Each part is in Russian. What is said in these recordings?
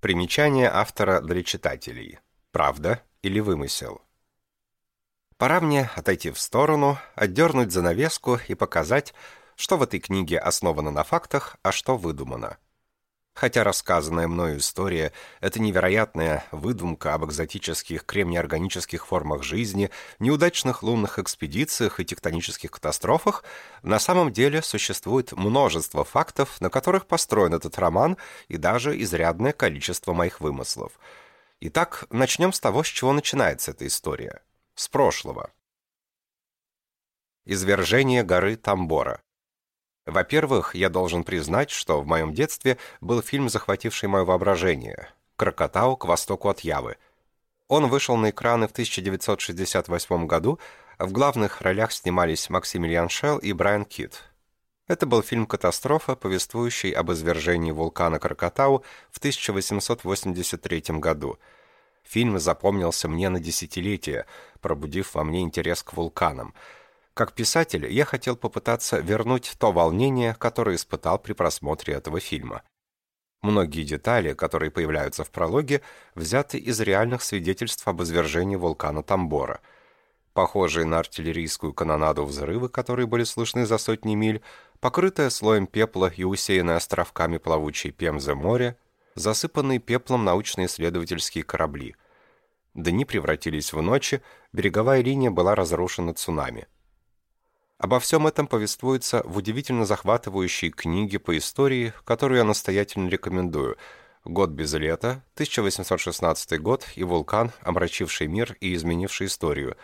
Примечание автора для читателей. Правда или вымысел? Пора мне отойти в сторону, отдернуть занавеску и показать, что в этой книге основано на фактах, а что выдумано. Хотя рассказанная мною история – это невероятная выдумка об экзотических кремнеорганических формах жизни, неудачных лунных экспедициях и тектонических катастрофах, на самом деле существует множество фактов, на которых построен этот роман и даже изрядное количество моих вымыслов. Итак, начнем с того, с чего начинается эта история. С прошлого. Извержение горы Тамбора. Во-первых, я должен признать, что в моем детстве был фильм, захвативший мое воображение «Крокотау к востоку от Явы». Он вышел на экраны в 1968 году, в главных ролях снимались Максимилиан Шелл и Брайан Кит. Это был фильм-катастрофа, повествующий об извержении вулкана Крокотау в 1883 году. Фильм запомнился мне на десятилетия, пробудив во мне интерес к вулканам – как писатель, я хотел попытаться вернуть то волнение, которое испытал при просмотре этого фильма. Многие детали, которые появляются в прологе, взяты из реальных свидетельств об извержении вулкана Тамбора. Похожие на артиллерийскую канонаду взрывы, которые были слышны за сотни миль, покрытое слоем пепла и усеянное островками плавучей Пемзы море, засыпанные пеплом научно-исследовательские корабли. Дни превратились в ночи, береговая линия была разрушена цунами. Обо всем этом повествуется в удивительно захватывающей книге по истории, которую я настоятельно рекомендую. «Год без лета», 1816 год и «Вулкан, омрачивший мир и изменивший историю»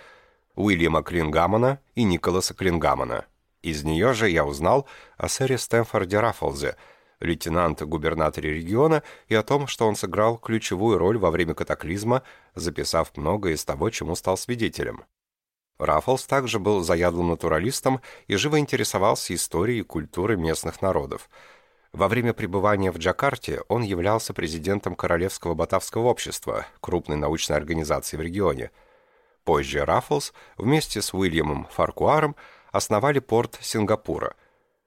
Уильяма Клингамана и Николаса Клингамана. Из нее же я узнал о сэре Стэнфорде Раффлзе, лейтенант-губернаторе региона, и о том, что он сыграл ключевую роль во время катаклизма, записав многое из того, чему стал свидетелем. Раффлс также был заядлым натуралистом и живо интересовался историей и культурой местных народов. Во время пребывания в Джакарте он являлся президентом Королевского Батавского общества, крупной научной организации в регионе. Позже Раффлс вместе с Уильямом Фаркуаром основали порт Сингапура.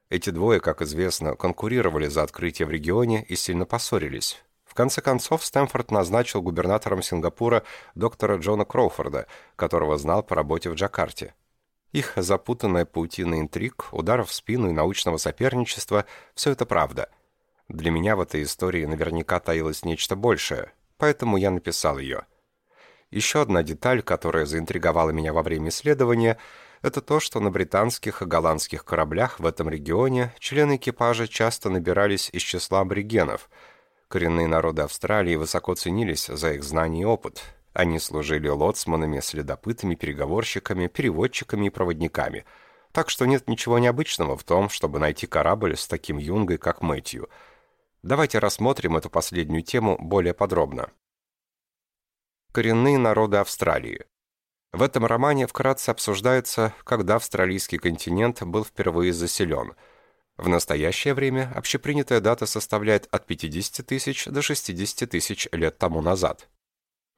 Эти двое, как известно, конкурировали за открытие в регионе и сильно поссорились. В конце концов, Стэнфорд назначил губернатором Сингапура доктора Джона Кроуфорда, которого знал по работе в Джакарте. Их запутанная паутина интриг, ударов в спину и научного соперничества – все это правда. Для меня в этой истории наверняка таилось нечто большее, поэтому я написал ее. Еще одна деталь, которая заинтриговала меня во время исследования – это то, что на британских и голландских кораблях в этом регионе члены экипажа часто набирались из числа аборигенов – Коренные народы Австралии высоко ценились за их знания и опыт. Они служили лоцманами, следопытами, переговорщиками, переводчиками и проводниками. Так что нет ничего необычного в том, чтобы найти корабль с таким юнгой, как Мэтью. Давайте рассмотрим эту последнюю тему более подробно. Коренные народы Австралии. В этом романе вкратце обсуждается, когда австралийский континент был впервые заселен – в настоящее время общепринятая дата составляет от 50 тысяч до 60 тысяч лет тому назад.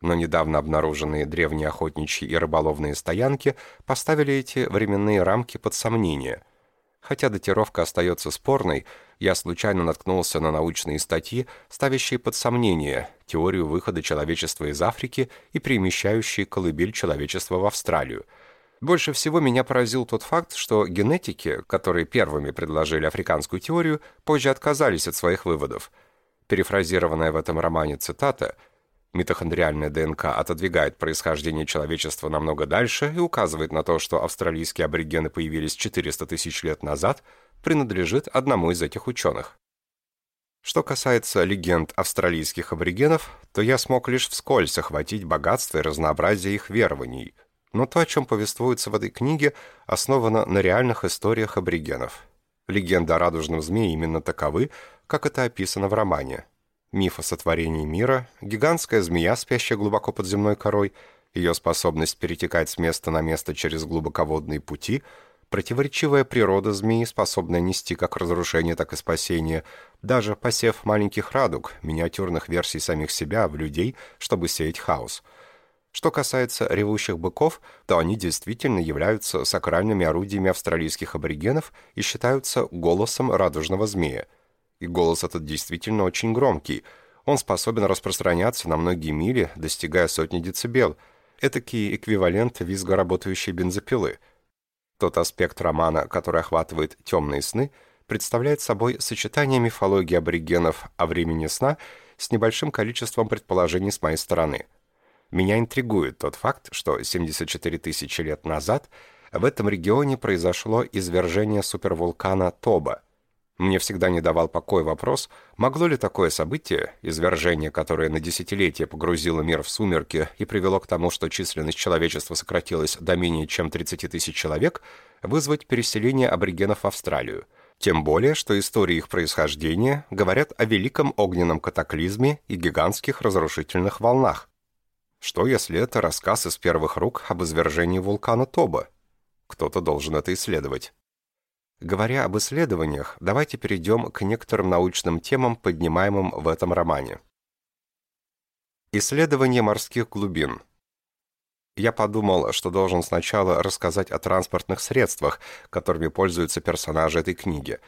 Но недавно обнаруженные древние охотничьи и рыболовные стоянки поставили эти временные рамки под сомнение. Хотя датировка остается спорной, я случайно наткнулся на научные статьи, ставящие под сомнение теорию выхода человечества из Африки и перемещающие колыбель человечества в Австралию – больше всего меня поразил тот факт, что генетики, которые первыми предложили африканскую теорию, позже отказались от своих выводов. Перефразированная в этом романе цитата «Митохондриальная ДНК отодвигает происхождение человечества намного дальше и указывает на то, что австралийские аборигены появились 400 тысяч лет назад», принадлежит одному из этих ученых. Что касается легенд австралийских аборигенов, то я смог лишь вскользь охватить богатство и разнообразие их верований – но то, о чем повествуется в этой книге, основано на реальных историях аборигенов. Легенда о радужном змее именно таковы, как это описано в романе. Миф о сотворении мира, гигантская змея, спящая глубоко под земной корой, ее способность перетекать с места на место через глубоководные пути, противоречивая природа змеи, способная нести как разрушение, так и спасение, даже посев маленьких радуг, миниатюрных версий самих себя в людей, чтобы сеять хаос – что касается ревущих быков, то они действительно являются сакральными орудиями австралийских аборигенов и считаются голосом радужного змея. И голос этот действительно очень громкий. Он способен распространяться на многие мили, достигая сотни децибел. Этакий эквивалент визга работающей бензопилы. Тот аспект романа, который охватывает темные сны, представляет собой сочетание мифологии аборигенов о времени сна с небольшим количеством предположений с моей стороны. Меня интригует тот факт, что 74 тысячи лет назад в этом регионе произошло извержение супервулкана Тоба – мне всегда не давал покоя вопрос, могло ли такое событие, извержение, которое на десятилетия погрузило мир в сумерки и привело к тому, что численность человечества сократилась до менее чем 30 тысяч человек, вызвать переселение аборигенов в Австралию. Тем более, что истории их происхождения говорят о великом огненном катаклизме и гигантских разрушительных волнах. Что если это рассказ из первых рук об извержении вулкана Тоба? Кто-то должен это исследовать. Говоря об исследованиях, давайте перейдем к некоторым научным темам, поднимаемым в этом романе. Исследование морских глубин. Я подумал, что должен сначала рассказать о транспортных средствах, которыми пользуются персонажи этой книги.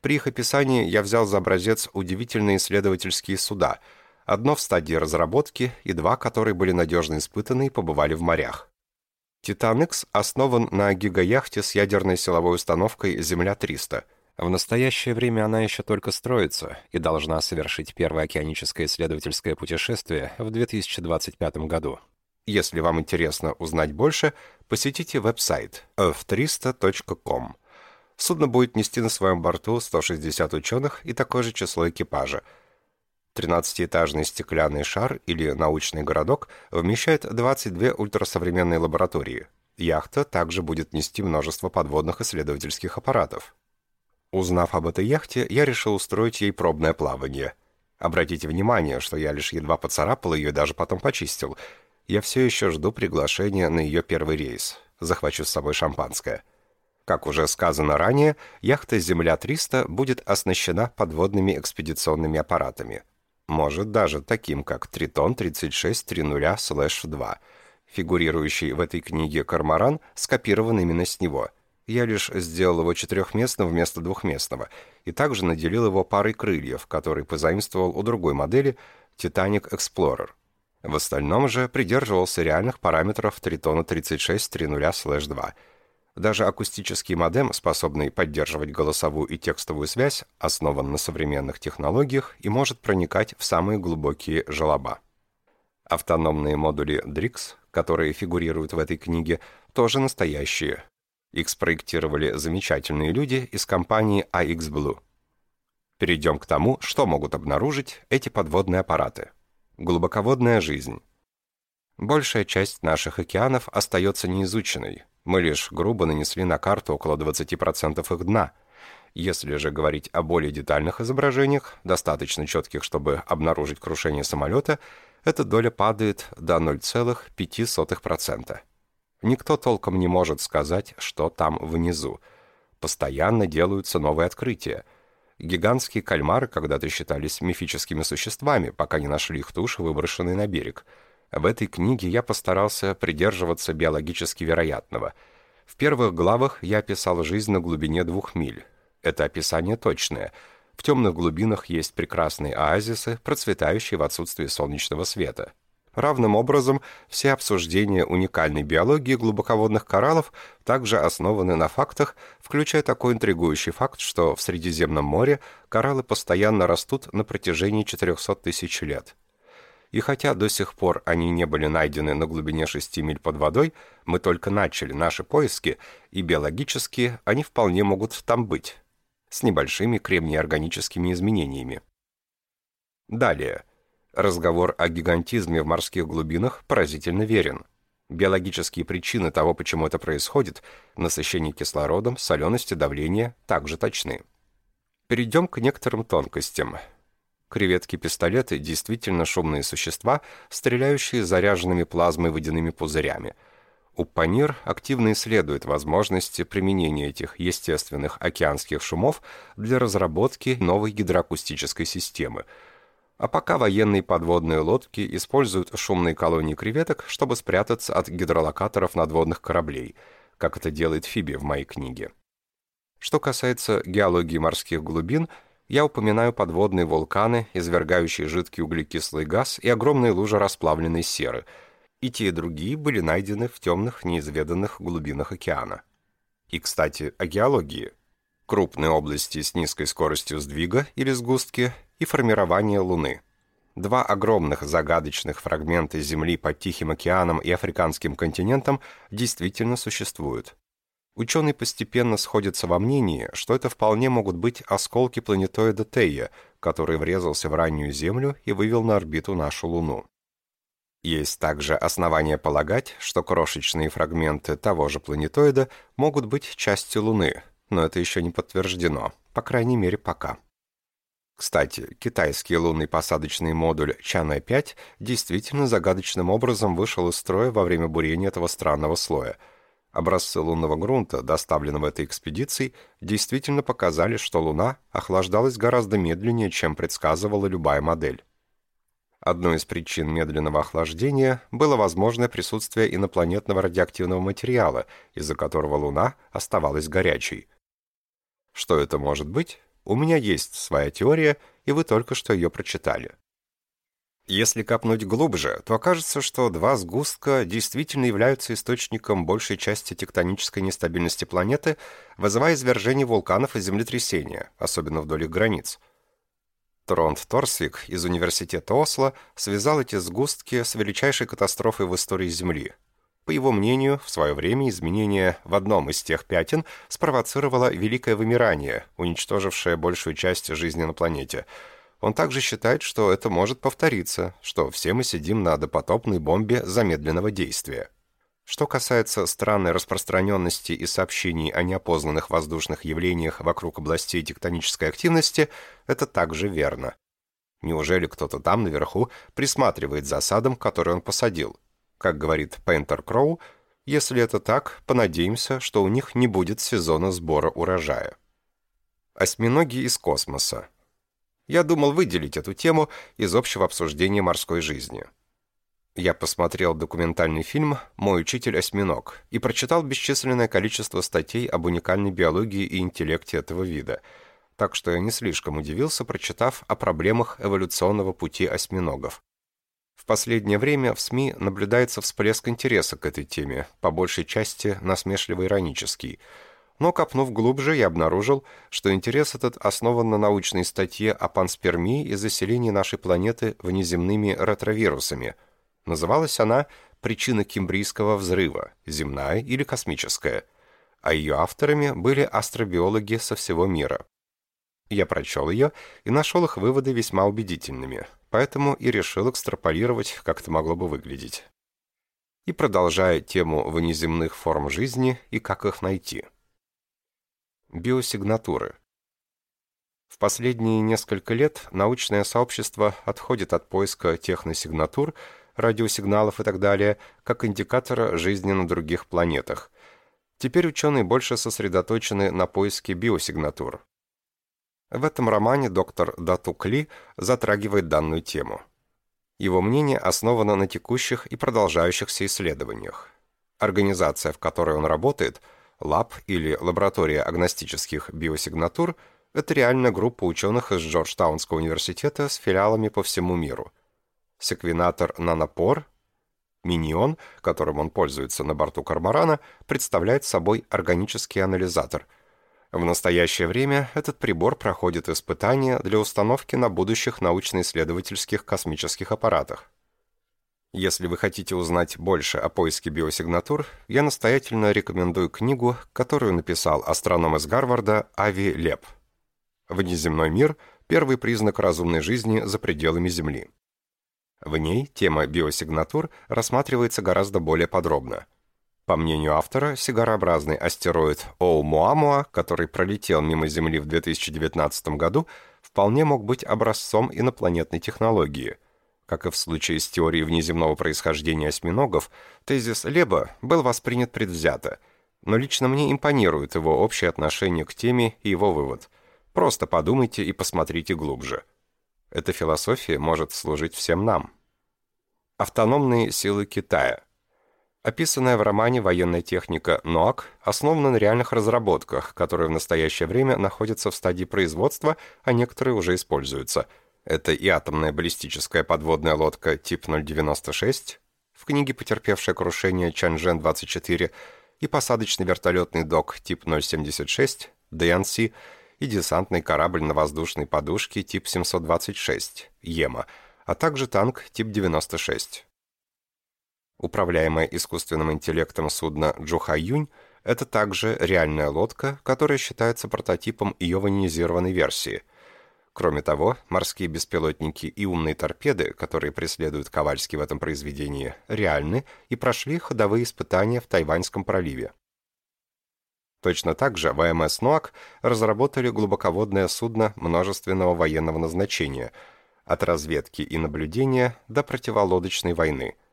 При их описании я взял за образец удивительные исследовательские суда, одно в стадии разработки и два, которые были надежно испытаны и побывали в морях. «Титан X основан на гигаяхте с ядерной силовой установкой «Земля-300». В настоящее время она еще только строится и должна совершить первое океаническое исследовательское путешествие в 2025 году. Если вам интересно узнать больше, посетите веб-сайт f300.com. Судно будет нести на своем борту 160 ученых и такое же число экипажа – 13-этажный стеклянный шар или научный городок вмещает 22 ультрасовременные лаборатории. Яхта также будет нести множество подводных исследовательских аппаратов. Узнав об этой яхте, я решил устроить ей пробное плавание. Обратите внимание, что я лишь едва поцарапал ее и даже потом почистил. Я все еще жду приглашения на ее первый рейс. Захвачу с собой шампанское. Как уже сказано ранее, яхта «Земля-300» будет оснащена подводными экспедиционными аппаратами – может даже таким, как Тритон 3630-2, фигурирующий в этой книге «Корморан», скопирован именно с него. Я лишь сделал его четырехместным вместо двухместного и также наделил его парой крыльев, который позаимствовал у другой модели Titanic Explorer. В остальном же придерживался реальных параметров Тритона 3630-2, даже акустический модем, способный поддерживать голосовую и текстовую связь, основан на современных технологиях и может проникать в самые глубокие желоба. Автономные модули DRIX, которые фигурируют в этой книге, тоже настоящие. Их спроектировали замечательные люди из компании AX Blue. Перейдем к тому, что могут обнаружить эти подводные аппараты. Глубоководная жизнь. Большая часть наших океанов остается неизученной, мы лишь грубо нанесли на карту около 20% их дна. Если же говорить о более детальных изображениях, достаточно четких, чтобы обнаружить крушение самолета, эта доля падает до 0,05%. Никто толком не может сказать, что там внизу. Постоянно делаются новые открытия. Гигантские кальмары когда-то считались мифическими существами, пока не нашли их туши, выброшенные на берег – в этой книге я постарался придерживаться биологически вероятного. В первых главах я описал жизнь на глубине двух миль. Это описание точное. В темных глубинах есть прекрасные оазисы, процветающие в отсутствии солнечного света. Равным образом, все обсуждения уникальной биологии глубоководных кораллов также основаны на фактах, включая такой интригующий факт, что в Средиземном море кораллы постоянно растут на протяжении 400 тысяч лет. И хотя до сих пор они не были найдены на глубине 6 миль под водой, мы только начали наши поиски, и биологически они вполне могут там быть, с небольшими кремнеорганическими изменениями. Далее. Разговор о гигантизме в морских глубинах поразительно верен. Биологические причины того, почему это происходит, насыщение кислородом, солености, давление, также точны. Перейдем к некоторым тонкостям – Креветки-пистолеты действительно шумные существа, стреляющие заряженными плазмой водяными пузырями. Упанир активно исследует возможности применения этих естественных океанских шумов для разработки новой гидроакустической системы. А пока военные подводные лодки используют шумные колонии креветок, чтобы спрятаться от гидролокаторов надводных кораблей, как это делает Фиби в моей книге. Что касается геологии морских глубин – я упоминаю подводные вулканы, извергающие жидкий углекислый газ и огромные лужи расплавленной серы. И те, и другие были найдены в темных, неизведанных глубинах океана. И, кстати, о геологии. Крупные области с низкой скоростью сдвига или сгустки и формирование Луны. Два огромных загадочных фрагмента Земли под Тихим океаном и Африканским континентом действительно существуют. Ученые постепенно сходятся во мнении, что это вполне могут быть осколки планетоида Тея, который врезался в раннюю Землю и вывел на орбиту нашу Луну. Есть также основания полагать, что крошечные фрагменты того же планетоида могут быть частью Луны, но это еще не подтверждено, по крайней мере пока. Кстати, китайский лунный посадочный модуль Чанэ-5 действительно загадочным образом вышел из строя во время бурения этого странного слоя – Образцы лунного грунта, доставленного этой экспедицией, действительно показали, что Луна охлаждалась гораздо медленнее, чем предсказывала любая модель. Одной из причин медленного охлаждения было возможное присутствие инопланетного радиоактивного материала, из-за которого Луна оставалась горячей. Что это может быть? У меня есть своя теория, и вы только что ее прочитали. Если копнуть глубже, то окажется, что два сгустка действительно являются источником большей части тектонической нестабильности планеты, вызывая извержение вулканов и землетрясения, особенно вдоль их границ. Тронт Торсвик из университета Осло связал эти сгустки с величайшей катастрофой в истории Земли. По его мнению, в свое время изменение в одном из тех пятен спровоцировало великое вымирание, уничтожившее большую часть жизни на планете – он также считает, что это может повториться, что все мы сидим на допотопной бомбе замедленного действия. Что касается странной распространенности и сообщений о неопознанных воздушных явлениях вокруг областей тектонической активности, это также верно. Неужели кто-то там наверху присматривает за садом, который он посадил? Как говорит Пейнтер Кроу, если это так, понадеемся, что у них не будет сезона сбора урожая. Осьминоги из космоса. Я думал выделить эту тему из общего обсуждения морской жизни. Я посмотрел документальный фильм «Мой учитель-осьминог» и прочитал бесчисленное количество статей об уникальной биологии и интеллекте этого вида, так что я не слишком удивился, прочитав о проблемах эволюционного пути осьминогов. В последнее время в СМИ наблюдается всплеск интереса к этой теме, по большей части насмешливо-иронический – но, копнув глубже, я обнаружил, что интерес этот основан на научной статье о панспермии и заселении нашей планеты внеземными ретровирусами. Называлась она «Причина кембрийского взрыва. Земная или космическая», а ее авторами были астробиологи со всего мира. Я прочел ее и нашел их выводы весьма убедительными, поэтому и решил экстраполировать, как это могло бы выглядеть. И продолжая тему внеземных форм жизни и как их найти – Биосигнатуры. В последние несколько лет научное сообщество отходит от поиска техносигнатур, радиосигналов и так далее, как индикатора жизни на других планетах. Теперь ученые больше сосредоточены на поиске биосигнатур. В этом романе доктор Датук Ли затрагивает данную тему. Его мнение основано на текущих и продолжающихся исследованиях. Организация, в которой он работает – Лаб или лаборатория агностических биосигнатур – это реальная группа ученых из Джорджтаунского университета с филиалами по всему миру. Секвенатор «Нанопор» Минион, которым он пользуется на борту «Кармарана», представляет собой органический анализатор. В настоящее время этот прибор проходит испытания для установки на будущих научно-исследовательских космических аппаратах. Если вы хотите узнать больше о поиске биосигнатур, я настоятельно рекомендую книгу, которую написал астроном из Гарварда Ави Леп. «Внеземной мир. Первый признак разумной жизни за пределами Земли». В ней тема биосигнатур рассматривается гораздо более подробно. По мнению автора, сигарообразный астероид Оумуамуа, который пролетел мимо Земли в 2019 году, вполне мог быть образцом инопланетной технологии – как и в случае с теорией внеземного происхождения осьминогов, тезис Леба был воспринят предвзято, но лично мне импонирует его общее отношение к теме и его вывод. Просто подумайте и посмотрите глубже. Эта философия может служить всем нам. Автономные силы Китая. Описанная в романе военная техника НОАК основана на реальных разработках, которые в настоящее время находятся в стадии производства, а некоторые уже используются. Это и атомная баллистическая подводная лодка тип 096, в книге «Потерпевшее крушение Чанжен-24», и посадочный вертолетный док тип 076, DNC, и десантный корабль на воздушной подушке тип 726, ЕМА, а также танк тип 96. Управляемое искусственным интеллектом судно Джухаюнь – это также реальная лодка, которая считается прототипом ее ванизированной версии. Кроме того, морские беспилотники и умные торпеды, которые преследуют Ковальский в этом произведении, реальны и прошли ходовые испытания в Тайваньском проливе. Точно так же ВМС «Нуак» разработали глубоководное судно множественного военного назначения, от разведки и наблюдения до противолодочной войны –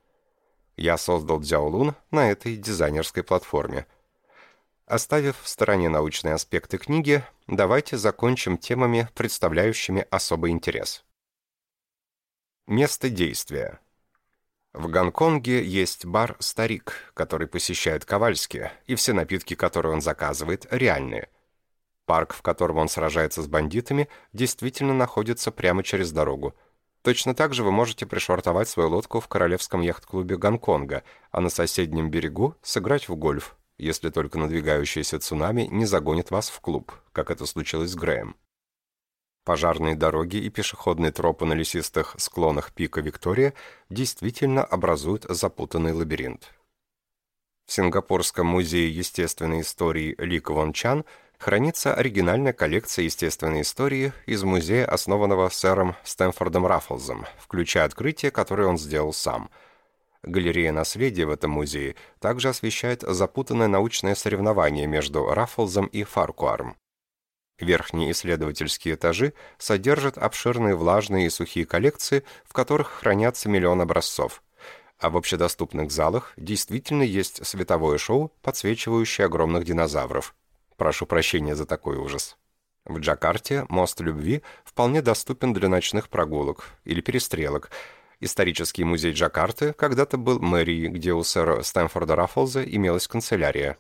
я создал Дзяолун на этой дизайнерской платформе. Оставив в стороне научные аспекты книги, давайте закончим темами, представляющими особый интерес. Место действия. В Гонконге есть бар «Старик», который посещает Ковальски, и все напитки, которые он заказывает, реальные. Парк, в котором он сражается с бандитами, действительно находится прямо через дорогу – Точно так же вы можете пришвартовать свою лодку в Королевском яхт-клубе Гонконга, а на соседнем берегу сыграть в гольф, если только надвигающееся цунами не загонит вас в клуб, как это случилось с Греем. Пожарные дороги и пешеходные тропы на лесистых склонах пика Виктория действительно образуют запутанный лабиринт. В Сингапурском музее естественной истории Ли Квон Чан – хранится оригинальная коллекция естественной истории из музея, основанного сэром Стэнфордом Раффлзом, включая открытие, которое он сделал сам. Галерея наследия в этом музее также освещает запутанное научное соревнование между Раффлзом и Фаркуаром. Верхние исследовательские этажи содержат обширные влажные и сухие коллекции, в которых хранятся миллион образцов. А в общедоступных залах действительно есть световое шоу, подсвечивающее огромных динозавров. Прошу прощения за такой ужас. В Джакарте мост любви вполне доступен для ночных прогулок или перестрелок. Исторический музей Джакарты когда-то был мэрией, где у сэра Стэнфорда Раффлза имелась канцелярия.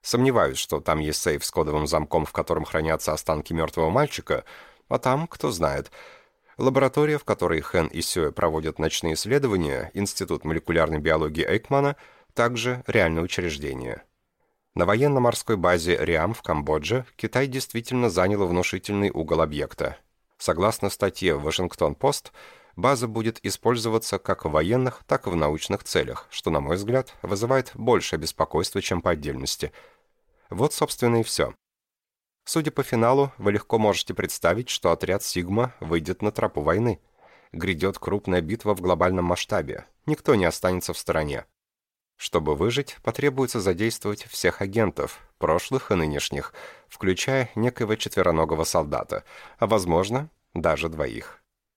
Сомневаюсь, что там есть сейф с кодовым замком, в котором хранятся останки мертвого мальчика, а там, кто знает. Лаборатория, в которой Хэн и Сюэ проводят ночные исследования, Институт молекулярной биологии Эйкмана, также реальное учреждение. На военно-морской базе Риам в Камбодже Китай действительно занял внушительный угол объекта. Согласно статье «Вашингтон-Пост», база будет использоваться как в военных, так и в научных целях, что, на мой взгляд, вызывает большее беспокойство, чем по отдельности. Вот, собственно, и все. Судя по финалу, вы легко можете представить, что отряд «Сигма» выйдет на тропу войны. Грядет крупная битва в глобальном масштабе. Никто не останется в стороне. Чтобы выжить, потребуется задействовать всех агентов, прошлых и нынешних, включая некоего четвероногого солдата, а, возможно, даже двоих.